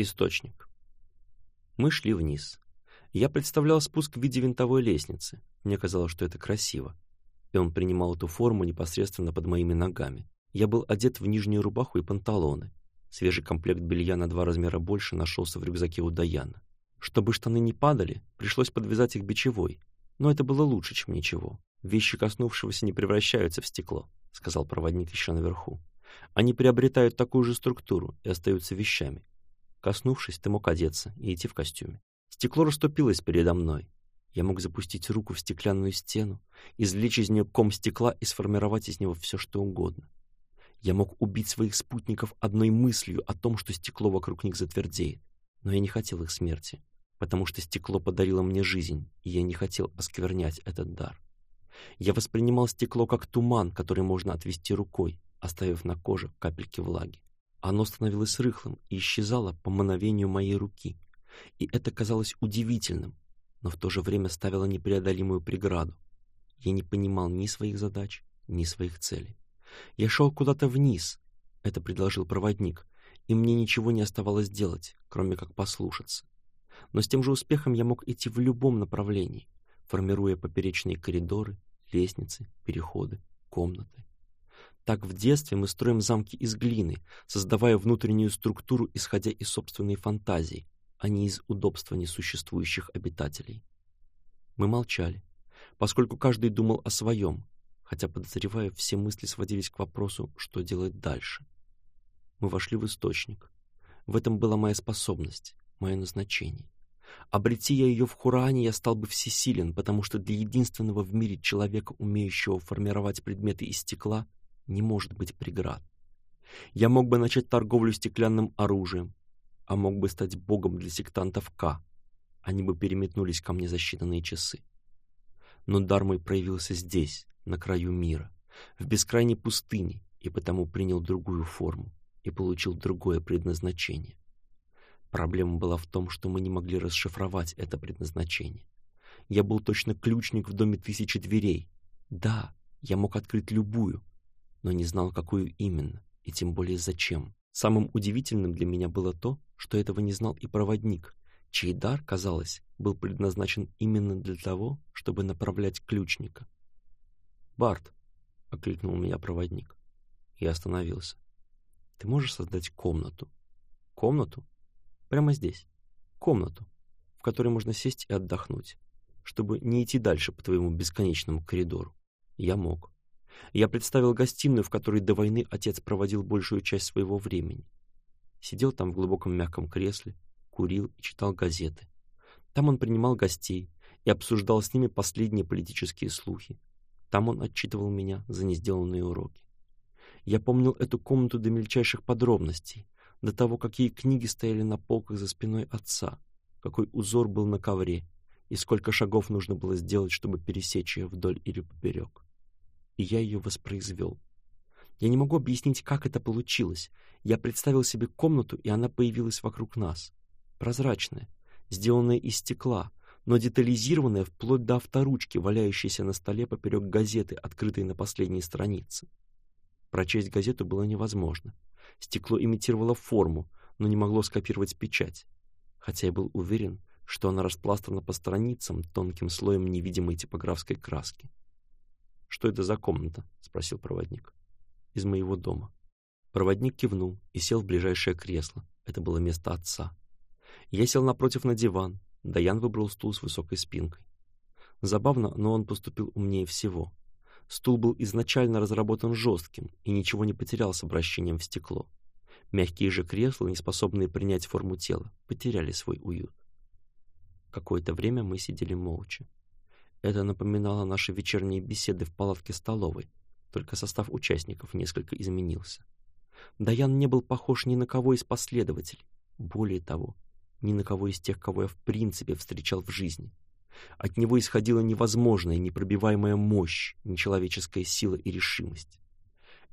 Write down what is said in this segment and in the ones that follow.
Источник. Мы шли вниз. Я представлял спуск в виде винтовой лестницы. Мне казалось, что это красиво. И он принимал эту форму непосредственно под моими ногами. Я был одет в нижнюю рубаху и панталоны. Свежий комплект белья на два размера больше нашелся в рюкзаке у Даяна. Чтобы штаны не падали, пришлось подвязать их бичевой. Но это было лучше, чем ничего. Вещи коснувшегося не превращаются в стекло, сказал проводник еще наверху. Они приобретают такую же структуру и остаются вещами. Коснувшись, ты мог одеться и идти в костюме. Стекло расступилось передо мной. Я мог запустить руку в стеклянную стену, извлечь из нее ком стекла и сформировать из него все, что угодно. Я мог убить своих спутников одной мыслью о том, что стекло вокруг них затвердеет. Но я не хотел их смерти, потому что стекло подарило мне жизнь, и я не хотел осквернять этот дар. Я воспринимал стекло как туман, который можно отвести рукой, оставив на коже капельки влаги. Оно становилось рыхлым и исчезало по мановению моей руки, и это казалось удивительным, но в то же время ставило непреодолимую преграду. Я не понимал ни своих задач, ни своих целей. Я шел куда-то вниз, это предложил проводник, и мне ничего не оставалось делать, кроме как послушаться. Но с тем же успехом я мог идти в любом направлении, формируя поперечные коридоры, лестницы, переходы, комнаты. Так в детстве мы строим замки из глины, создавая внутреннюю структуру, исходя из собственной фантазии, а не из удобства несуществующих обитателей. Мы молчали, поскольку каждый думал о своем, хотя, подозревая, все мысли сводились к вопросу, что делать дальше. Мы вошли в источник. В этом была моя способность, мое назначение. Обрети я ее в Хуране, я стал бы всесилен, потому что для единственного в мире человека, умеющего формировать предметы из стекла, не может быть преград. Я мог бы начать торговлю стеклянным оружием, а мог бы стать богом для сектантов К. Они бы переметнулись ко мне за считанные часы. Но дар мой проявился здесь, на краю мира, в бескрайней пустыне, и потому принял другую форму и получил другое предназначение. Проблема была в том, что мы не могли расшифровать это предназначение. Я был точно ключник в доме тысячи дверей. Да, я мог открыть любую, но не знал, какую именно, и тем более зачем. Самым удивительным для меня было то, что этого не знал и проводник, чей дар, казалось, был предназначен именно для того, чтобы направлять ключника. «Барт!» — окликнул меня проводник. Я остановился. «Ты можешь создать комнату?» «Комнату?» «Прямо здесь. Комнату, в которой можно сесть и отдохнуть, чтобы не идти дальше по твоему бесконечному коридору». Я мог. Я представил гостиную, в которой до войны отец проводил большую часть своего времени. Сидел там в глубоком мягком кресле, курил и читал газеты. Там он принимал гостей и обсуждал с ними последние политические слухи. Там он отчитывал меня за несделанные уроки. Я помнил эту комнату до мельчайших подробностей, до того, какие книги стояли на полках за спиной отца, какой узор был на ковре и сколько шагов нужно было сделать, чтобы пересечь ее вдоль или поперек я ее воспроизвел. Я не могу объяснить, как это получилось. Я представил себе комнату, и она появилась вокруг нас. Прозрачная, сделанная из стекла, но детализированная вплоть до авторучки, валяющейся на столе поперек газеты, открытой на последней странице. Прочесть газету было невозможно. Стекло имитировало форму, но не могло скопировать печать. Хотя я был уверен, что она распластана по страницам тонким слоем невидимой типографской краски. «Что это за комната?» — спросил проводник. «Из моего дома». Проводник кивнул и сел в ближайшее кресло. Это было место отца. Я сел напротив на диван. Даян выбрал стул с высокой спинкой. Забавно, но он поступил умнее всего. Стул был изначально разработан жестким и ничего не потерял с обращением в стекло. Мягкие же кресла, неспособные принять форму тела, потеряли свой уют. Какое-то время мы сидели молча. Это напоминало наши вечерние беседы в палатке столовой, только состав участников несколько изменился. Даян не был похож ни на кого из последователей, более того, ни на кого из тех, кого я в принципе встречал в жизни. От него исходила невозможная, непробиваемая мощь, нечеловеческая сила и решимость.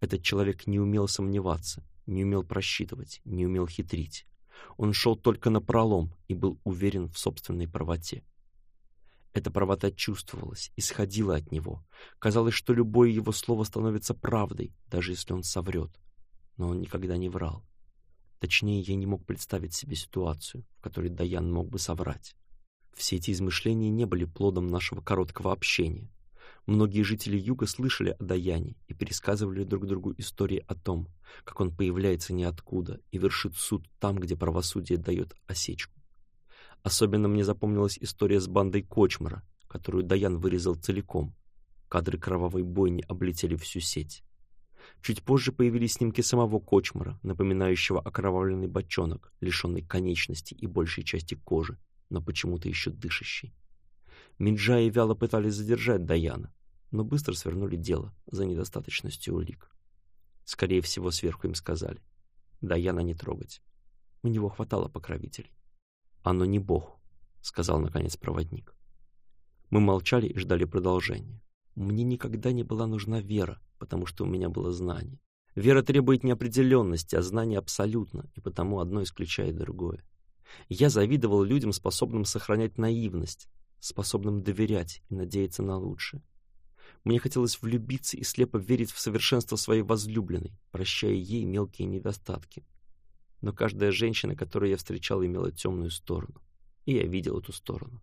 Этот человек не умел сомневаться, не умел просчитывать, не умел хитрить. Он шел только на пролом и был уверен в собственной правоте. Эта правота чувствовалась, исходила от него. Казалось, что любое его слово становится правдой, даже если он соврет. Но он никогда не врал. Точнее, я не мог представить себе ситуацию, в которой Даян мог бы соврать. Все эти измышления не были плодом нашего короткого общения. Многие жители Юга слышали о Даяне и пересказывали друг другу истории о том, как он появляется ниоткуда и вершит суд там, где правосудие дает осечку. Особенно мне запомнилась история с бандой Кочмара, которую Даян вырезал целиком. Кадры кровавой бойни облетели всю сеть. Чуть позже появились снимки самого Кочмара, напоминающего окровавленный бочонок, лишенный конечности и большей части кожи, но почему-то еще дышащий. Минджаи вяло пытались задержать Даяна, но быстро свернули дело за недостаточностью улик. Скорее всего, сверху им сказали. Даяна не трогать. У него хватало покровителей. «Оно не Бог», — сказал наконец проводник. Мы молчали и ждали продолжения. Мне никогда не была нужна вера, потому что у меня было знание. Вера требует неопределенности, а знание абсолютно, и потому одно исключает другое. Я завидовал людям, способным сохранять наивность, способным доверять и надеяться на лучшее. Мне хотелось влюбиться и слепо верить в совершенство своей возлюбленной, прощая ей мелкие недостатки, но каждая женщина, которую я встречал, имела темную сторону, и я видел эту сторону.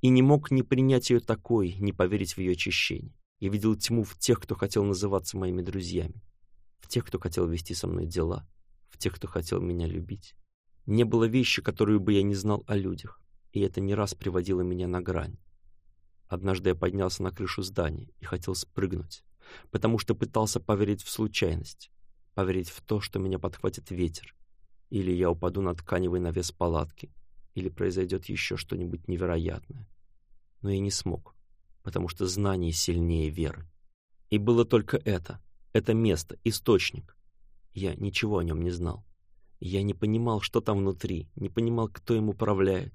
И не мог не принять ее такой, не поверить в ее очищение. Я видел тьму в тех, кто хотел называться моими друзьями, в тех, кто хотел вести со мной дела, в тех, кто хотел меня любить. Не было вещи, которую бы я не знал о людях, и это не раз приводило меня на грань. Однажды я поднялся на крышу здания и хотел спрыгнуть, потому что пытался поверить в случайность, поверить в то, что меня подхватит ветер, или я упаду на тканевый навес палатки. Или произойдет еще что-нибудь невероятное. Но я не смог, потому что знание сильнее веры. И было только это. Это место, источник. Я ничего о нем не знал. Я не понимал, что там внутри, не понимал, кто им управляет.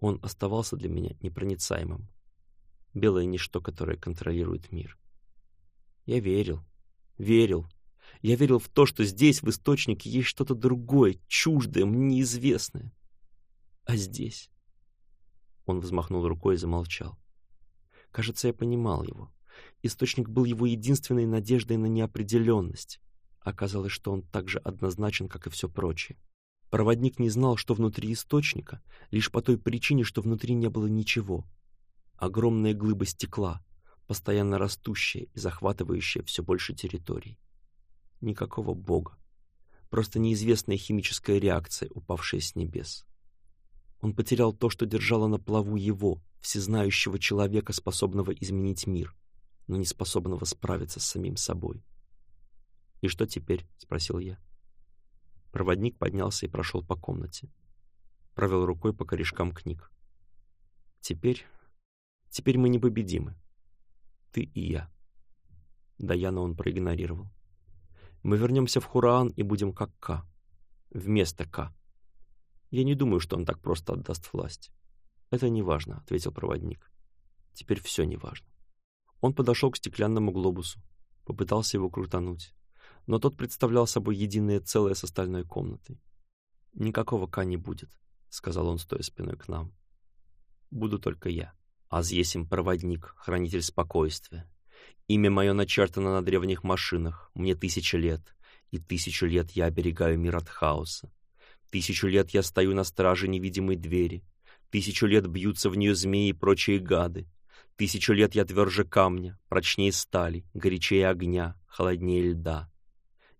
Он оставался для меня непроницаемым. Белое ничто, которое контролирует мир. Я верил, верил, я верил в то, что здесь, в источнике, есть что-то другое, чуждое, мне неизвестное. А здесь? Он взмахнул рукой и замолчал. Кажется, я понимал его. Источник был его единственной надеждой на неопределенность. Оказалось, что он так же однозначен, как и все прочее. Проводник не знал, что внутри источника, лишь по той причине, что внутри не было ничего. Огромная глыба стекла, постоянно растущая и захватывающая все больше территорий никакого Бога, просто неизвестная химическая реакция, упавшая с небес. Он потерял то, что держало на плаву его, всезнающего человека, способного изменить мир, но не способного справиться с самим собой. «И что теперь?» — спросил я. Проводник поднялся и прошел по комнате. Провел рукой по корешкам книг. «Теперь... теперь мы непобедимы. Ты и я». Даяна он проигнорировал мы вернемся в Хуран и будем как Ка, вместо Ка. Я не думаю, что он так просто отдаст власть. Это не важно, ответил проводник. Теперь все не важно. Он подошел к стеклянному глобусу, попытался его крутануть, но тот представлял собой единое целое с остальной комнатой. «Никакого Ка не будет», — сказал он, стоя спиной к нам. «Буду только я. А здесь проводник, хранитель спокойствия, Имя мое начертано на древних машинах, мне тысяча лет, и тысячу лет я оберегаю мир от хаоса. Тысячу лет я стою на страже невидимой двери, тысячу лет бьются в нее змеи и прочие гады, тысячу лет я тверже камня, прочнее стали, горячее огня, холоднее льда.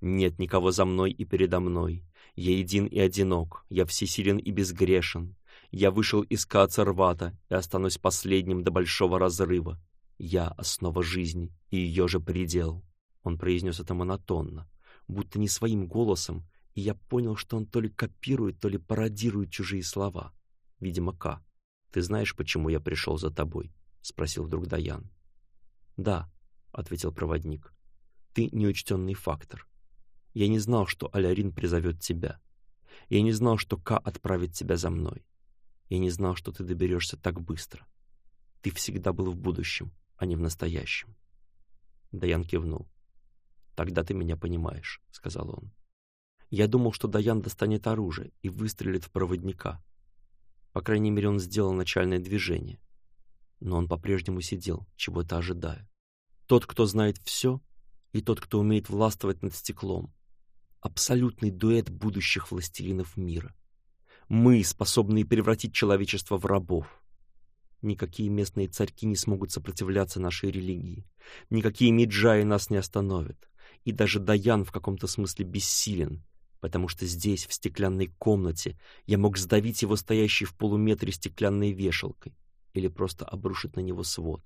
Нет никого за мной и передо мной, я един и одинок, я всесилен и безгрешен, я вышел из Каацарвата и останусь последним до большого разрыва, «Я — основа жизни и ее же предел», — он произнес это монотонно, будто не своим голосом, и я понял, что он то ли копирует, то ли пародирует чужие слова. Видимо, К. «Ты знаешь, почему я пришел за тобой?» — спросил вдруг Даян. «Да», — ответил проводник. «Ты неучтенный фактор. Я не знал, что Алярин призовет тебя. Я не знал, что К отправит тебя за мной. Я не знал, что ты доберешься так быстро. Ты всегда был в будущем, а не в настоящем. Даян кивнул. «Тогда ты меня понимаешь», — сказал он. Я думал, что Даян достанет оружие и выстрелит в проводника. По крайней мере, он сделал начальное движение. Но он по-прежнему сидел, чего-то ожидая. Тот, кто знает все, и тот, кто умеет властвовать над стеклом. Абсолютный дуэт будущих властелинов мира. Мы, способные превратить человечество в рабов. Никакие местные царьки не смогут сопротивляться нашей религии. Никакие меджаи нас не остановят. И даже Даян в каком-то смысле бессилен, потому что здесь, в стеклянной комнате, я мог сдавить его стоящий в полуметре стеклянной вешалкой или просто обрушить на него свод.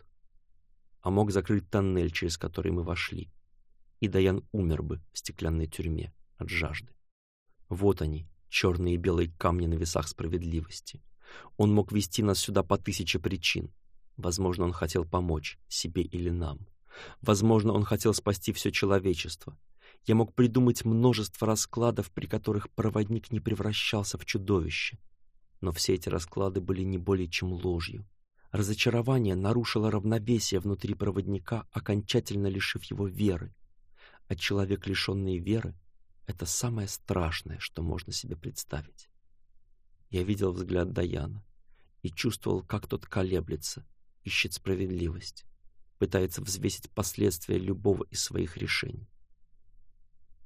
А мог закрыть тоннель, через который мы вошли. И Даян умер бы в стеклянной тюрьме от жажды. Вот они, черные и белые камни на весах справедливости — он мог вести нас сюда по тысяче причин. Возможно, он хотел помочь себе или нам. Возможно, он хотел спасти все человечество. Я мог придумать множество раскладов, при которых проводник не превращался в чудовище. Но все эти расклады были не более чем ложью. Разочарование нарушило равновесие внутри проводника, окончательно лишив его веры. А человек, лишенный веры, — это самое страшное, что можно себе представить. Я видел взгляд Даяна и чувствовал, как тот колеблется, ищет справедливость, пытается взвесить последствия любого из своих решений.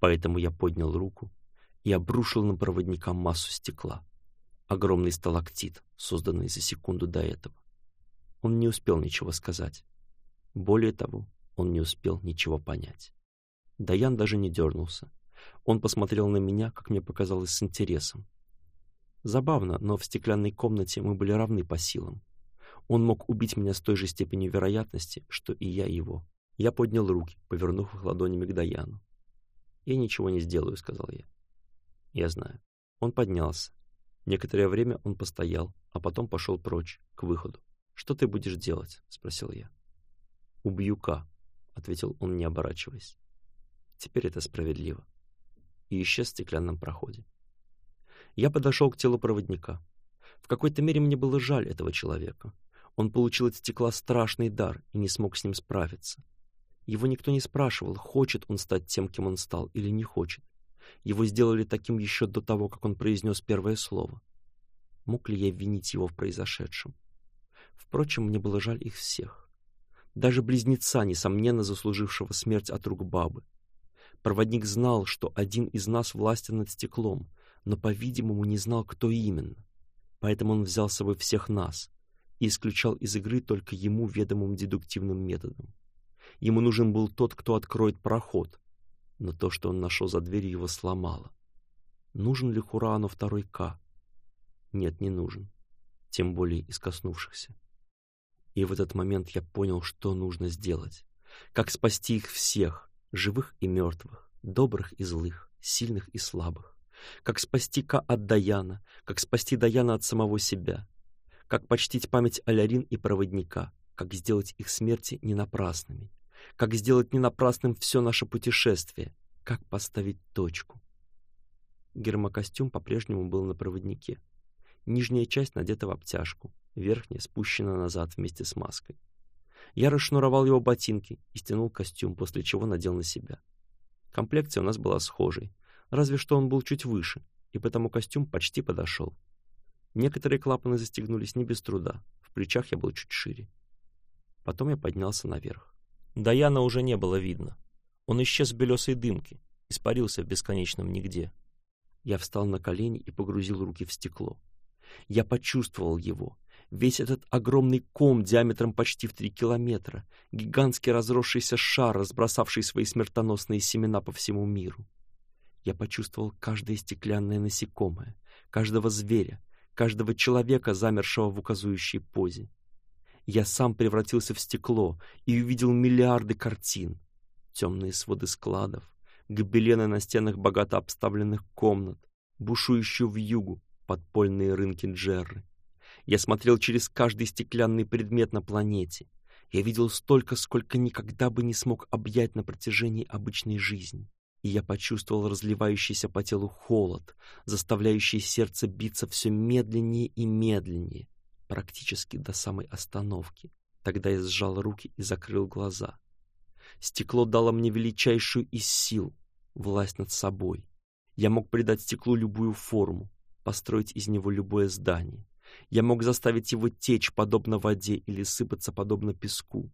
Поэтому я поднял руку и обрушил на проводника массу стекла. Огромный сталактит, созданный за секунду до этого. Он не успел ничего сказать. Более того, он не успел ничего понять. Даян даже не дернулся. Он посмотрел на меня, как мне показалось, с интересом, Забавно, но в стеклянной комнате мы были равны по силам. Он мог убить меня с той же степенью вероятности, что и я его. Я поднял руки, повернув их ладонями к Даяну. «Я ничего не сделаю», — сказал я. «Я знаю». Он поднялся. Некоторое время он постоял, а потом пошел прочь, к выходу. «Что ты будешь делать?» — спросил я. «Убью Ка», — ответил он, не оборачиваясь. «Теперь это справедливо». И исчез в стеклянном проходе. Я подошел к телу проводника. В какой-то мере мне было жаль этого человека. Он получил от стекла страшный дар и не смог с ним справиться. Его никто не спрашивал, хочет он стать тем, кем он стал, или не хочет. Его сделали таким еще до того, как он произнес первое слово. Мог ли я винить его в произошедшем? Впрочем, мне было жаль их всех. Даже близнеца, несомненно, заслужившего смерть от рук бабы. Проводник знал, что один из нас властен над стеклом — но, по-видимому, не знал, кто именно. Поэтому он взял с собой всех нас и исключал из игры только ему ведомым дедуктивным методом. Ему нужен был тот, кто откроет проход, но то, что он нашел за дверью, его сломало. Нужен ли Хурану второй К? Нет, не нужен. Тем более из коснувшихся. И в этот момент я понял, что нужно сделать. Как спасти их всех, живых и мертвых, добрых и злых, сильных и слабых как спасти-ка от Даяна, как спасти Даяна от самого себя, как почтить память Алярин и проводника, как сделать их смерти не напрасными, как сделать не напрасным все наше путешествие, как поставить точку. Гермокостюм по-прежнему был на проводнике. Нижняя часть надета в обтяжку, верхняя спущена назад вместе с маской. Я расшнуровал его ботинки и стянул костюм, после чего надел на себя. Комплекция у нас была схожей — разве что он был чуть выше, и потому костюм почти подошел. Некоторые клапаны застегнулись не без труда, в плечах я был чуть шире. Потом я поднялся наверх. Даяна уже не было видно. Он исчез в белесой дымке, испарился в бесконечном нигде. Я встал на колени и погрузил руки в стекло. Я почувствовал его, весь этот огромный ком диаметром почти в три километра, гигантский разросшийся шар, разбросавший свои смертоносные семена по всему миру. Я почувствовал каждое стеклянное насекомое, каждого зверя, каждого человека, замершего в указующей позе. Я сам превратился в стекло и увидел миллиарды картин. Темные своды складов, гобелены на стенах богато обставленных комнат, бушующую в югу подпольные рынки Джерры. Я смотрел через каждый стеклянный предмет на планете. Я видел столько, сколько никогда бы не смог объять на протяжении обычной жизни и я почувствовал разливающийся по телу холод, заставляющий сердце биться все медленнее и медленнее, практически до самой остановки. Тогда я сжал руки и закрыл глаза. Стекло дало мне величайшую из сил — власть над собой. Я мог придать стеклу любую форму, построить из него любое здание. Я мог заставить его течь, подобно воде, или сыпаться, подобно песку.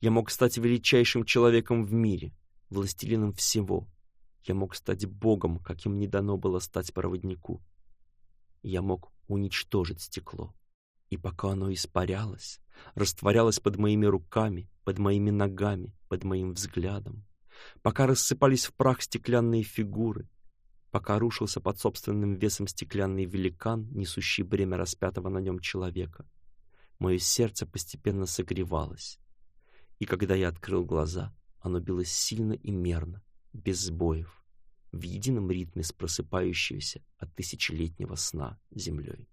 Я мог стать величайшим человеком в мире, властелином всего — я мог стать богом, каким не дано было стать проводнику. Я мог уничтожить стекло. И пока оно испарялось, растворялось под моими руками, под моими ногами, под моим взглядом, пока рассыпались в прах стеклянные фигуры, пока рушился под собственным весом стеклянный великан, несущий бремя распятого на нем человека. Мое сердце постепенно согревалось, и когда я открыл глаза, оно билось сильно и мерно, без сбоев, в едином ритме с просыпающейся от тысячелетнего сна землей.